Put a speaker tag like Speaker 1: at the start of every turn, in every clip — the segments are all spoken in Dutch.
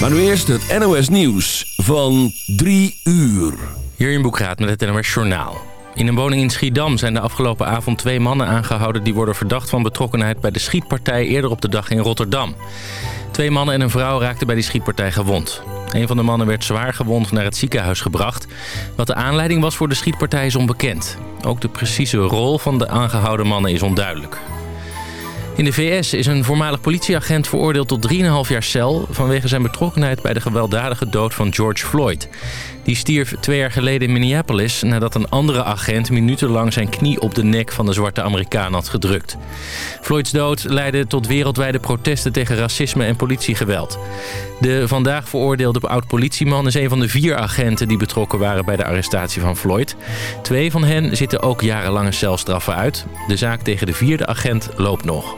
Speaker 1: Maar nu eerst het NOS Nieuws van 3 uur.
Speaker 2: Hier in Boekraad met het NOS Journaal. In een woning in Schiedam zijn de afgelopen avond twee mannen aangehouden... die worden verdacht van betrokkenheid bij de schietpartij eerder op de dag in Rotterdam. Twee mannen en een vrouw raakten bij die schietpartij gewond. Een van de mannen werd zwaar gewond naar het ziekenhuis gebracht. Wat de aanleiding was voor de schietpartij is onbekend. Ook de precieze rol van de aangehouden mannen is onduidelijk. In de VS is een voormalig politieagent veroordeeld tot 3,5 jaar cel... vanwege zijn betrokkenheid bij de gewelddadige dood van George Floyd. Die stierf twee jaar geleden in Minneapolis... nadat een andere agent minutenlang zijn knie op de nek van de zwarte Amerikaan had gedrukt. Floyds dood leidde tot wereldwijde protesten tegen racisme en politiegeweld. De vandaag veroordeelde oud-politieman is een van de vier agenten... die betrokken waren bij de arrestatie van Floyd. Twee van hen zitten ook jarenlange celstraffen uit. De zaak tegen de vierde agent loopt nog.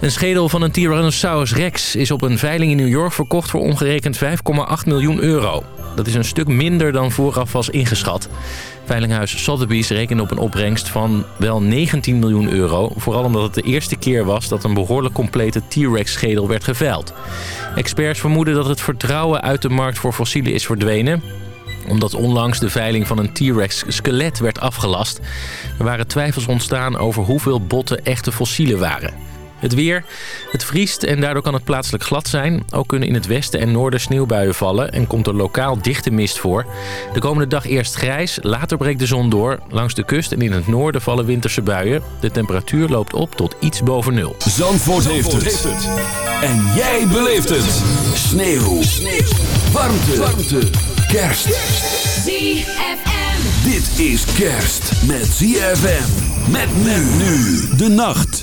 Speaker 2: Een schedel van een Tyrannosaurus rex is op een veiling in New York verkocht voor ongerekend 5,8 miljoen euro. Dat is een stuk minder dan vooraf was ingeschat. Veilinghuis Sotheby's rekende op een opbrengst van wel 19 miljoen euro. Vooral omdat het de eerste keer was dat een behoorlijk complete T-Rex-schedel werd geveild. Experts vermoeden dat het vertrouwen uit de markt voor fossielen is verdwenen omdat onlangs de veiling van een T-Rex skelet werd afgelast. Er waren twijfels ontstaan over hoeveel botten echte fossielen waren. Het weer. Het vriest en daardoor kan het plaatselijk glad zijn. Ook kunnen in het westen en noorden sneeuwbuien vallen en komt er lokaal dichte mist voor. De komende dag eerst grijs, later breekt de zon door. Langs de kust en in het noorden vallen winterse buien. De temperatuur loopt op tot iets boven nul.
Speaker 1: Zandvoort, heeft, het. En jij beleeft het. Sneeuw. Sneeuw. Warmte. Warmte. Kerst.
Speaker 3: ZFM.
Speaker 1: Dit is kerst met ZFM. Met men nu de nacht.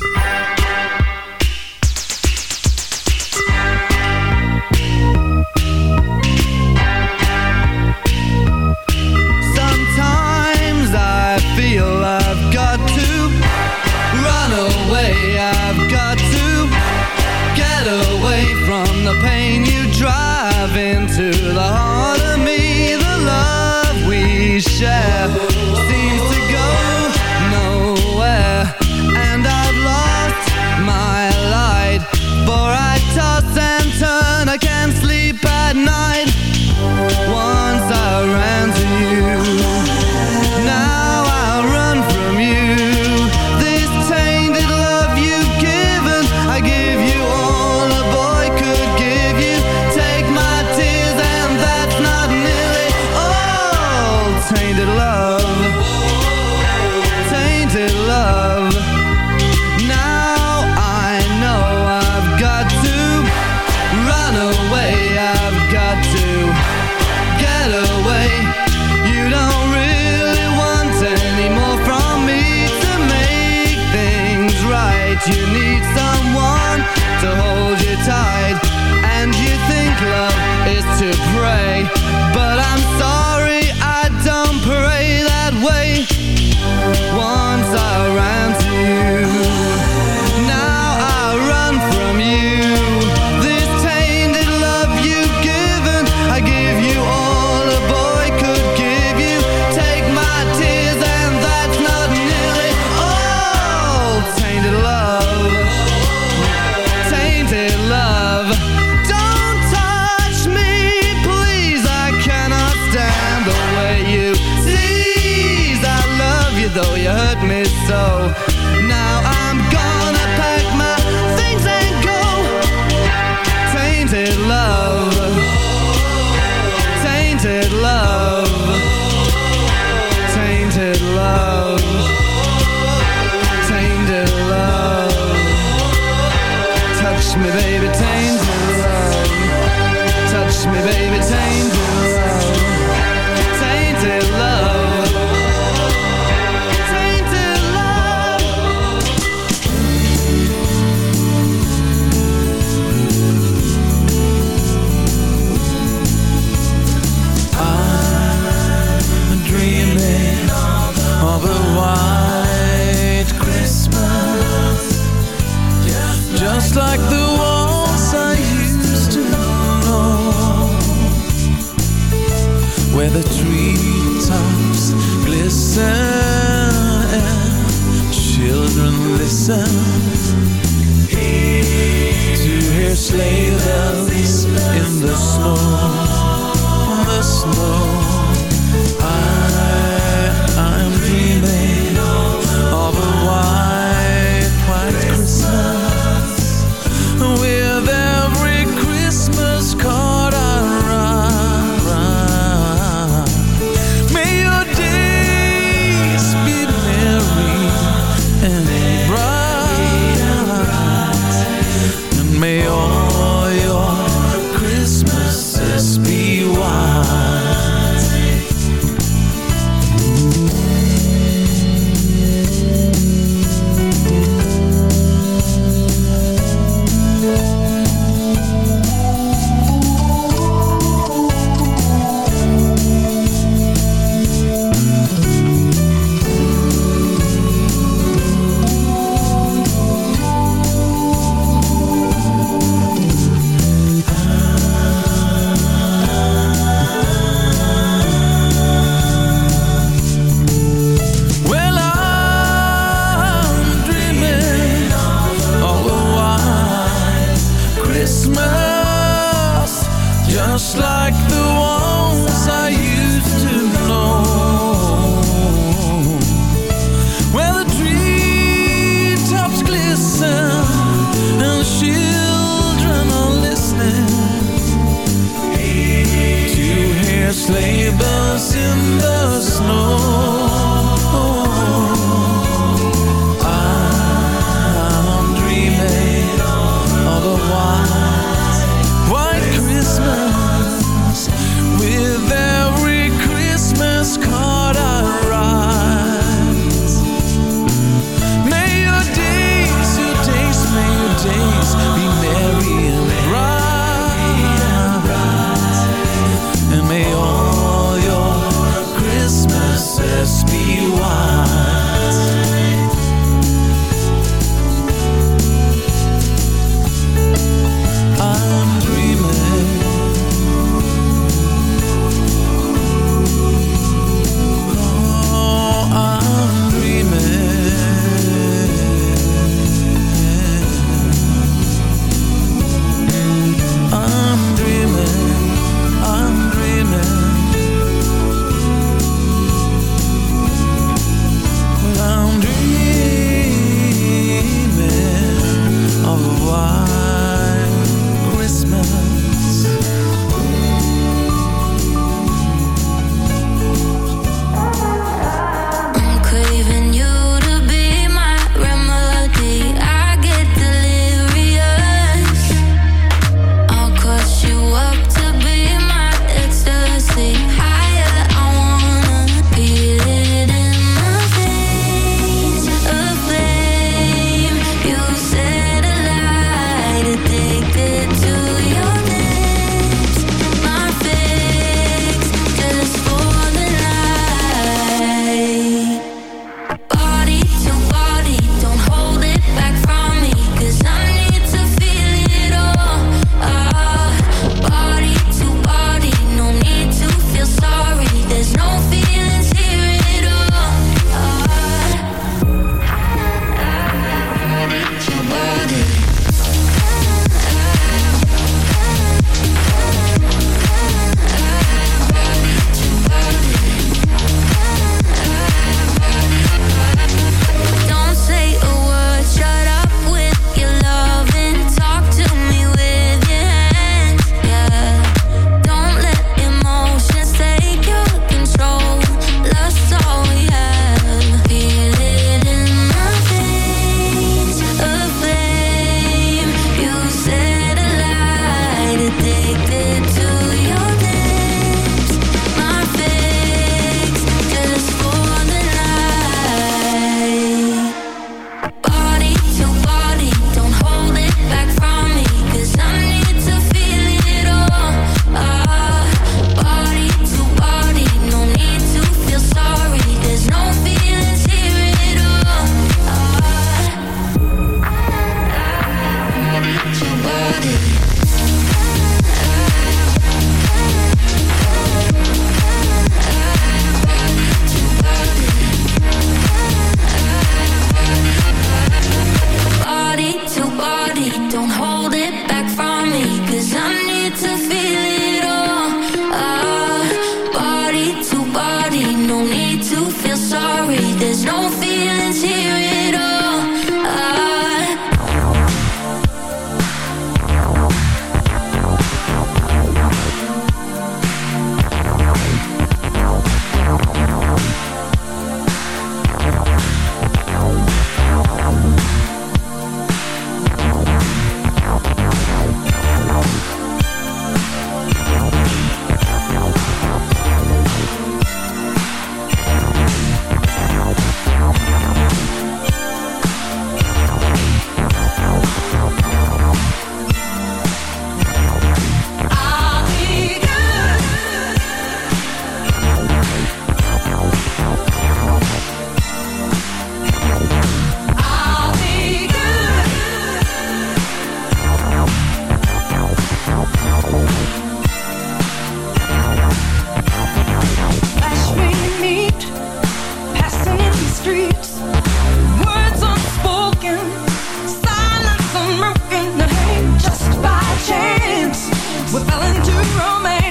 Speaker 4: romance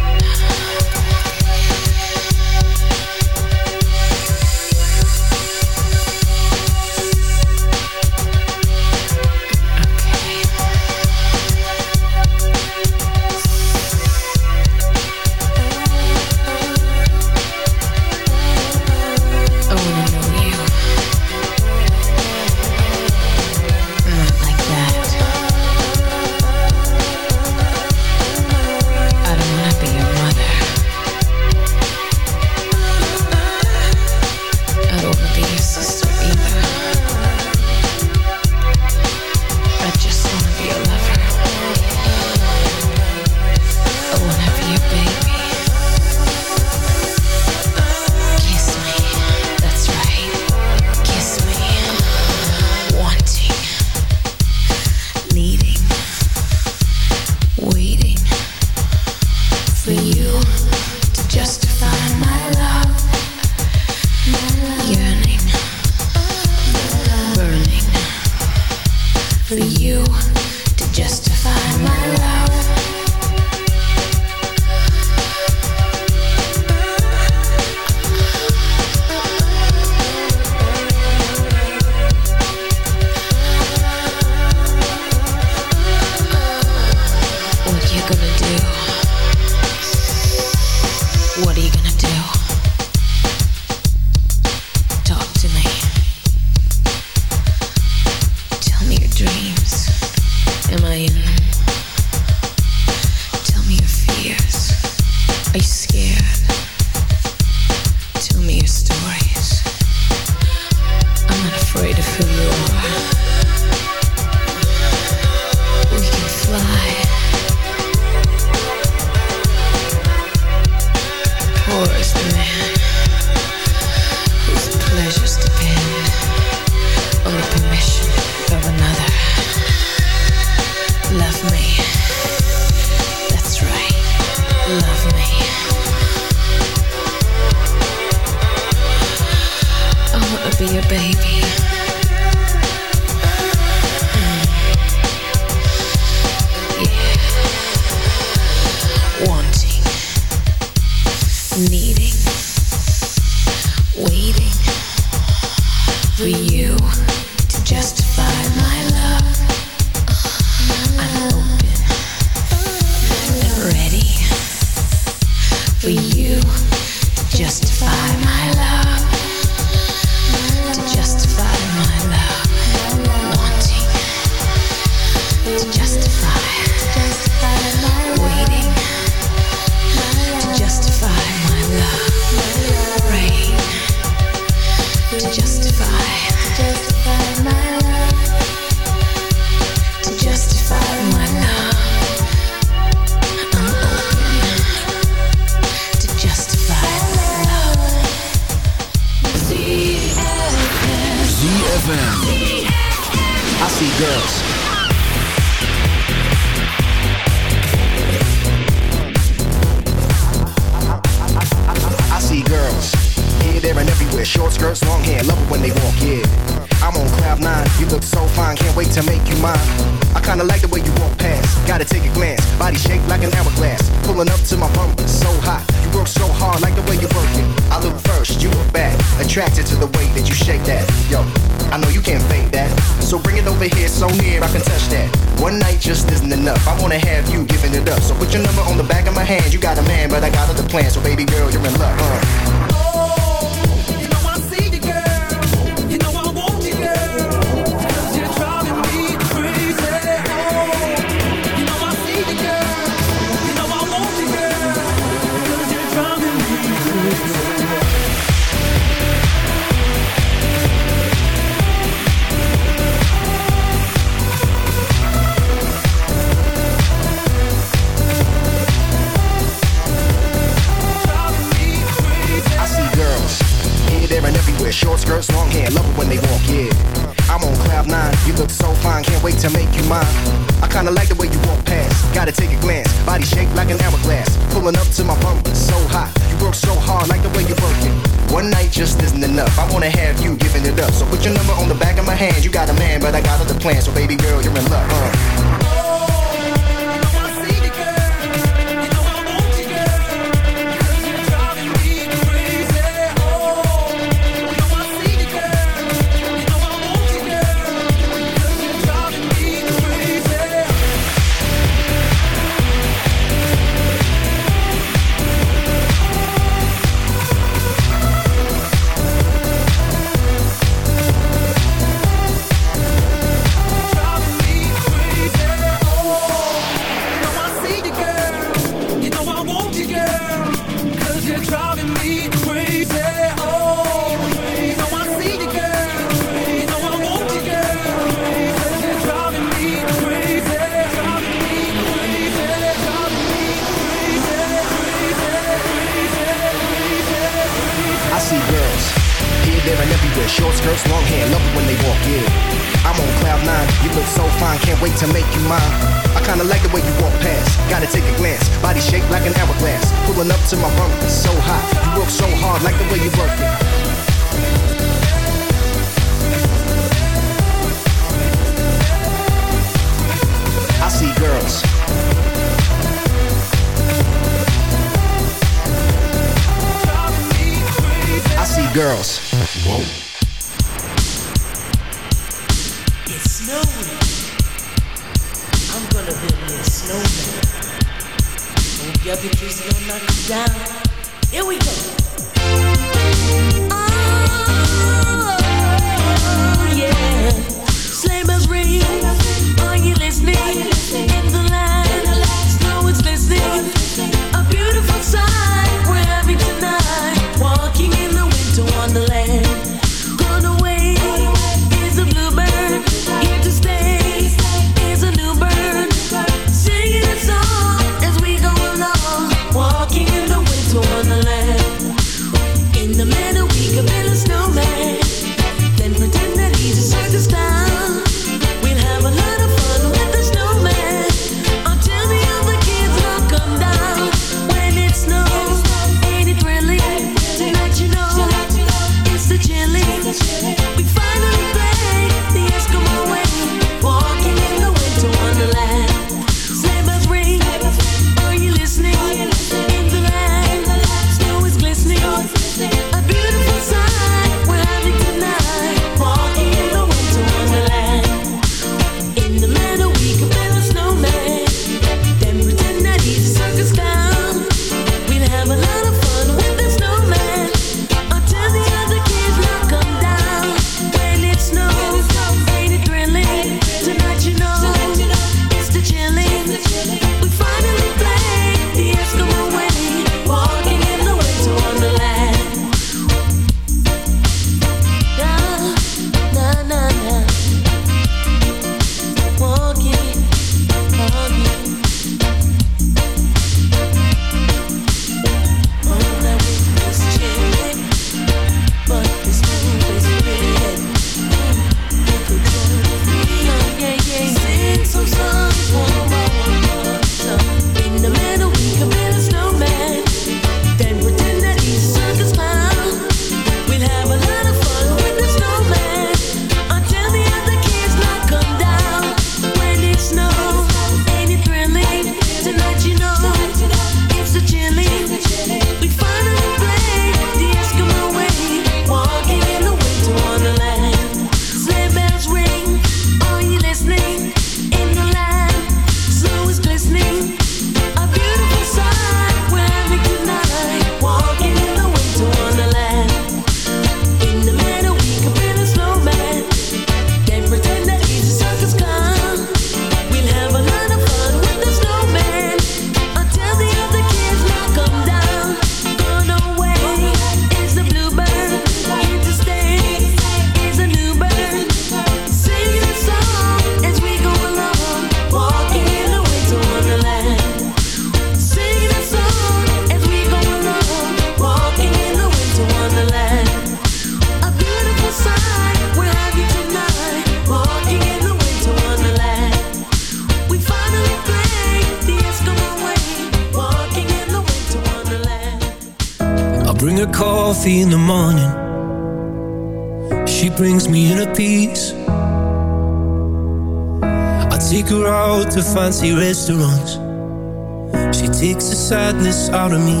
Speaker 4: sadness out of me.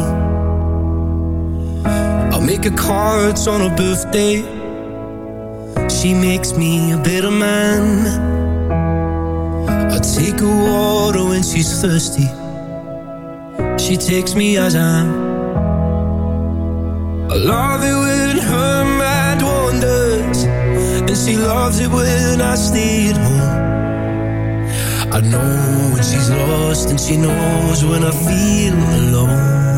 Speaker 4: I'll make her cards on her birthday. She makes me a better man. I take her water when she's thirsty. She takes me as I am. I love it when her mind wanders And she loves it when I stay at home. I know when she's lost and she knows when I feel alone.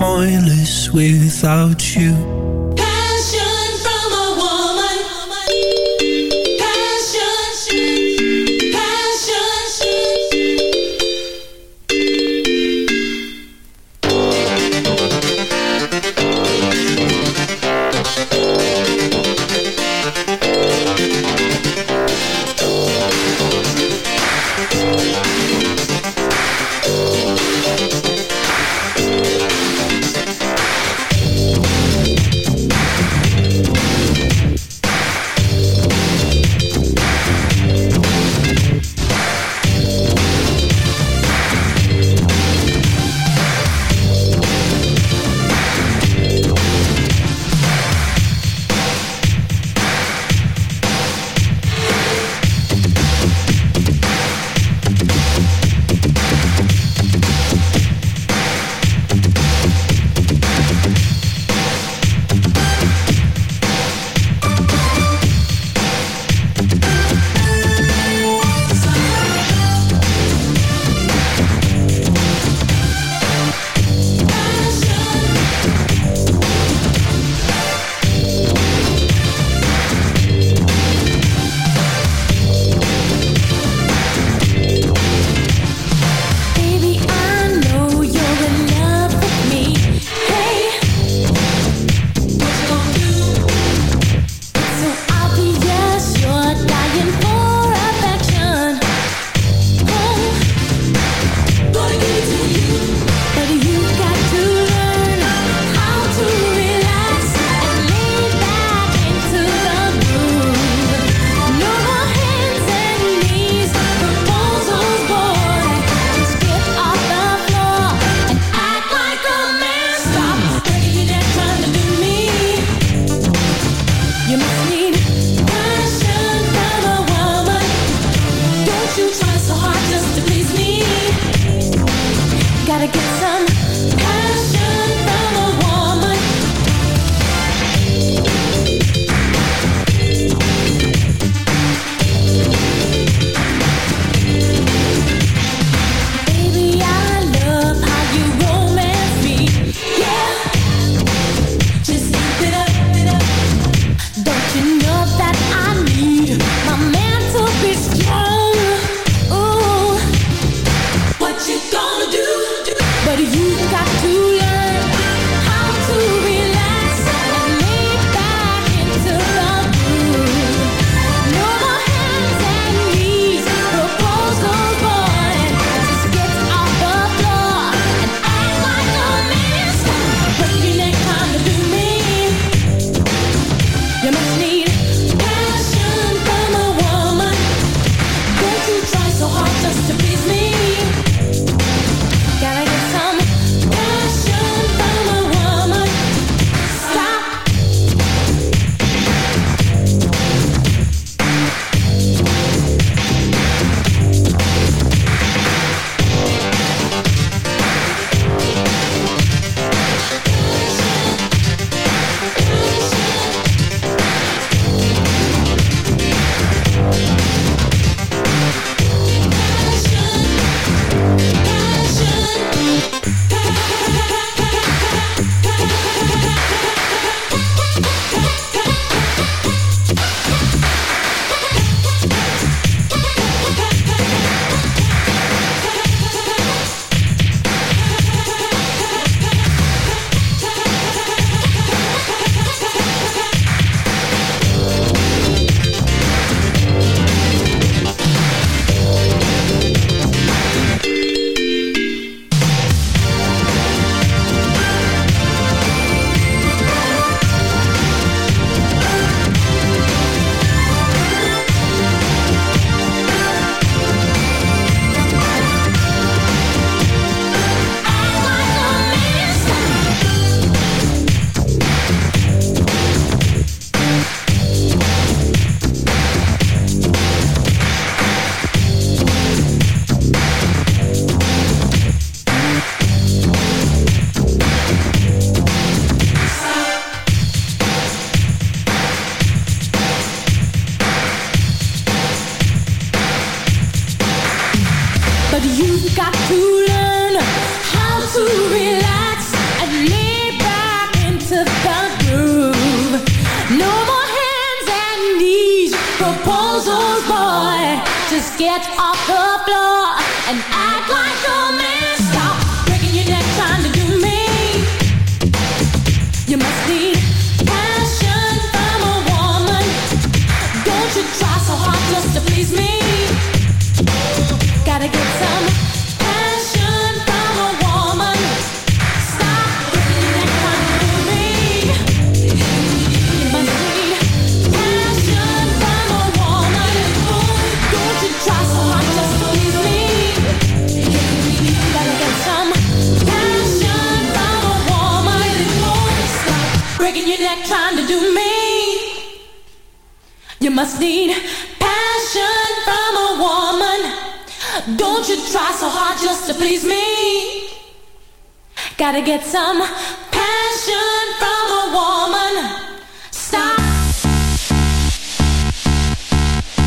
Speaker 4: Pointless without you.
Speaker 5: Please me. Gotta get some passion from a woman. Stop.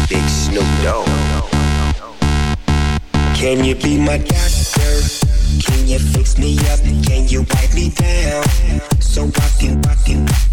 Speaker 3: Big Snoop Dogg. Can you be my doctor? Can you fix me up? Can you wipe me down? So I can, I can make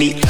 Speaker 3: me.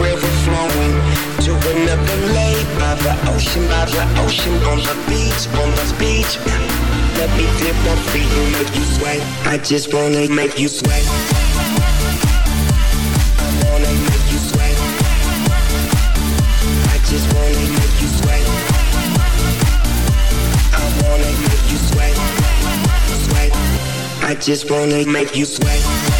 Speaker 3: River flowing to another lake by the ocean, by the ocean, on the beach, on the beach. Let me dip my feet and make you sweat. I just wanna make you sweat. I wanna make you sweat. I just wanna make you sweat. I wanna make you sweat. Sweat. I just wanna make you sweat.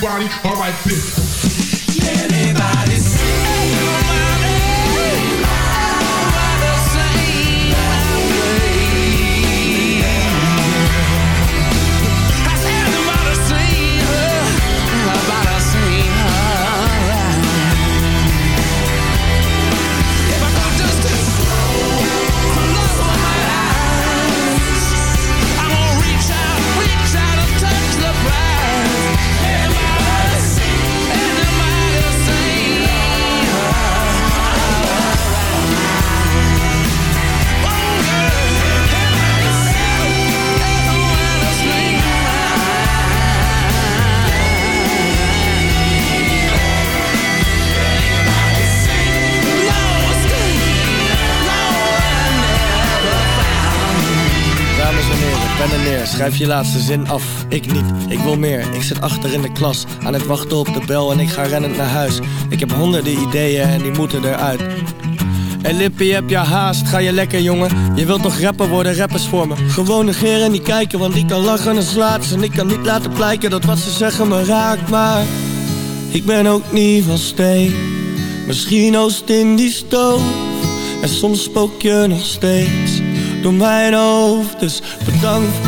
Speaker 5: everybody, alright, bitch.
Speaker 1: Schrijf je laatste zin af. Ik niet, ik wil meer. Ik zit achter in de klas, aan het wachten op de bel en ik ga rennend naar huis. Ik heb honderden ideeën en die moeten eruit. En Lippie, heb je haast? Ga je lekker, jongen? Je wilt toch rapper worden, rappers voor me. Gewoon negeren en niet kijken, want ik kan lachen en slaat En ik kan niet laten blijken dat wat ze zeggen me raakt, maar... Ik ben ook niet van steen. Misschien oost in die stoof. En soms spook je nog steeds door mijn hoofd. Dus bedankt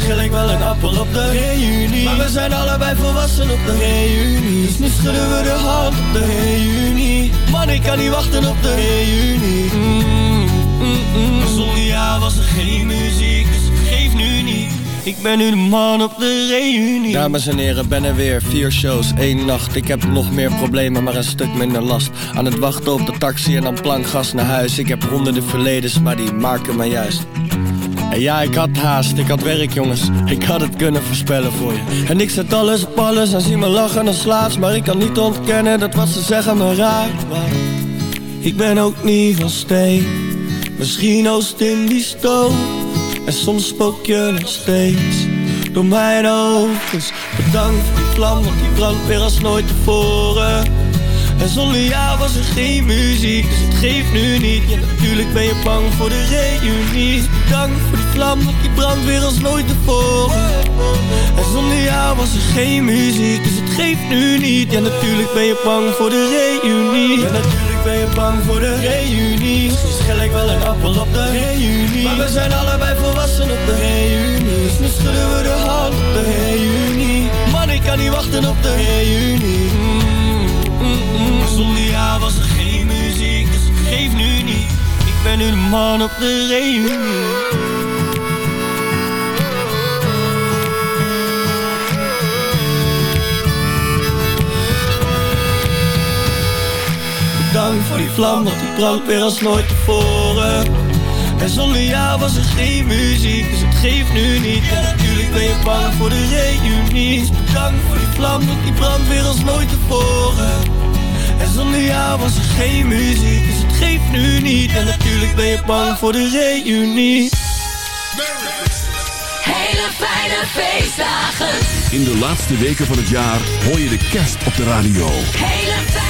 Speaker 1: Schil ik wel een appel op de reunie. Maar we zijn allebei volwassen op de reunie. Dus nu schudden we de hand op de reunie. Man, ik kan niet wachten op de reunie. Mm, mm, mm. Zonder jou was er geen muziek, dus het geeft nu niet. Ik ben nu de man op de reunie. Dames en heren, ben er weer. Vier shows, één nacht. Ik heb nog meer problemen, maar een stuk minder last. Aan het wachten op de taxi en dan plankgas naar huis. Ik heb honderden verledens, maar die maken me juist. En ja, ik had haast, ik had werk jongens. Ik had het kunnen voorspellen voor je. En ik zet alles op alles en zie me lachen en slaats Maar ik kan niet ontkennen dat wat ze zeggen me raakt. Maar ik ben ook niet van steen. Misschien oost in die stoof En soms spook je nog steeds Door mijn hoofd bedankt voor die vlam, want die brandt weer als nooit tevoren. En zonder jou was er geen muziek, dus het geeft nu niet. Ja, natuurlijk ben je bang voor de reunie. Bedankt voor vlam, die brandt weer als nooit tevoren. En zonder jou was er geen muziek, dus het geeft nu niet. Ja, natuurlijk ben je bang voor de reunie. Ja, natuurlijk ben je bang voor de reunie. Misschien schil ik wel een appel op de reunie. Maar we zijn allebei volwassen op de reunie. Dus nu schudden we de hand op de reunie. Man, ik kan niet wachten op de reunie. Zonder jou was er geen muziek, dus het geeft nu niet. Ik ben nu de man op de reunie. dank voor die vlam, want die brandt weer als nooit tevoren. En zonder jou was er geen muziek, dus het geeft nu niet. En natuurlijk ben je bang voor de reunie. Bedankt voor die vlam, want die brandt weer als nooit tevoren.
Speaker 4: En zonder jou was er geen muziek, dus het geeft nu niet. En natuurlijk ben je bang voor de reunie.
Speaker 5: Hele fijne feestdagen.
Speaker 1: In de laatste weken van het jaar hoor je de kerst op de radio.
Speaker 5: Hele fijne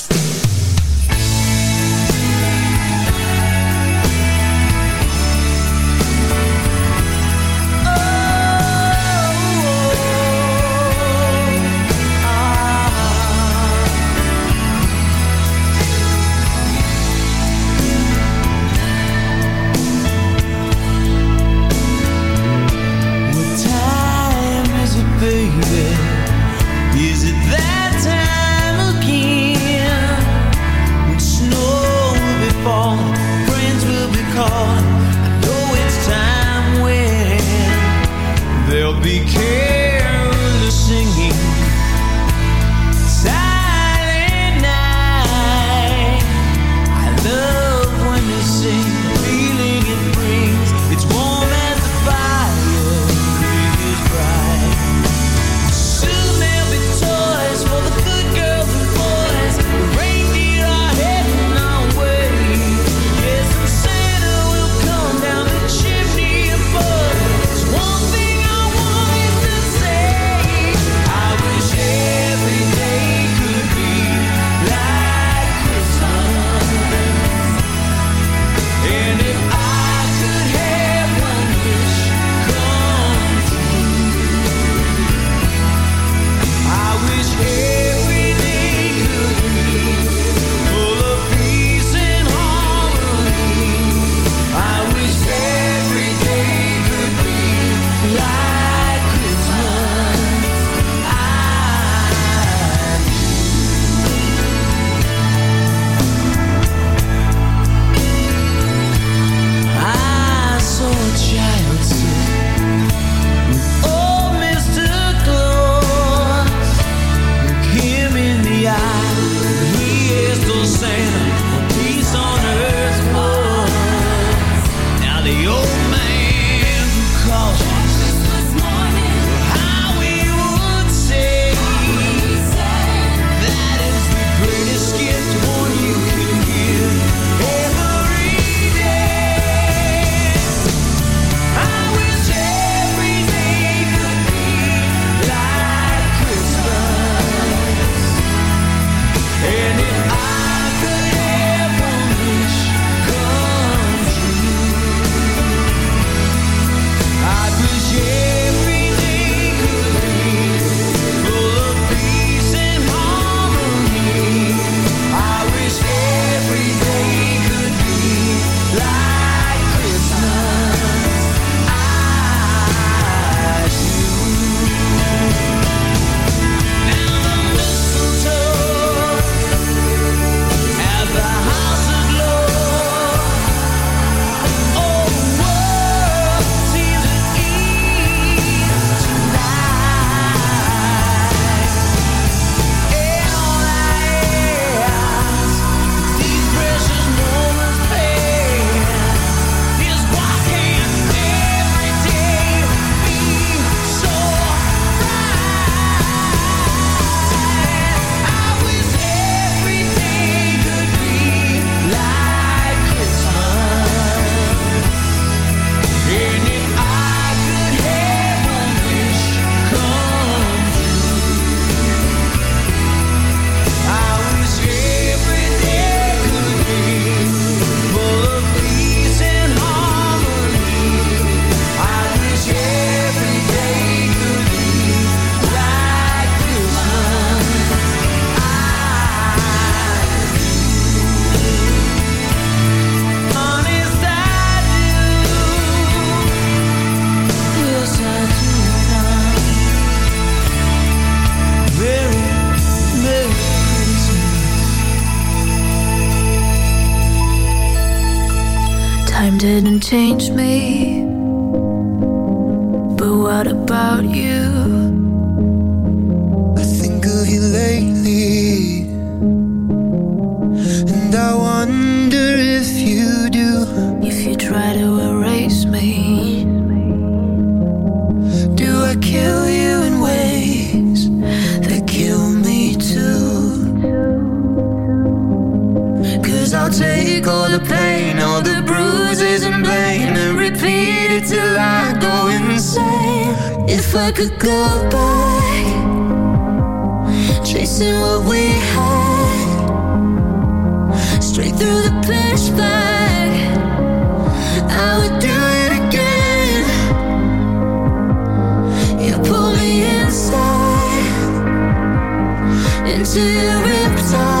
Speaker 6: Your riptide,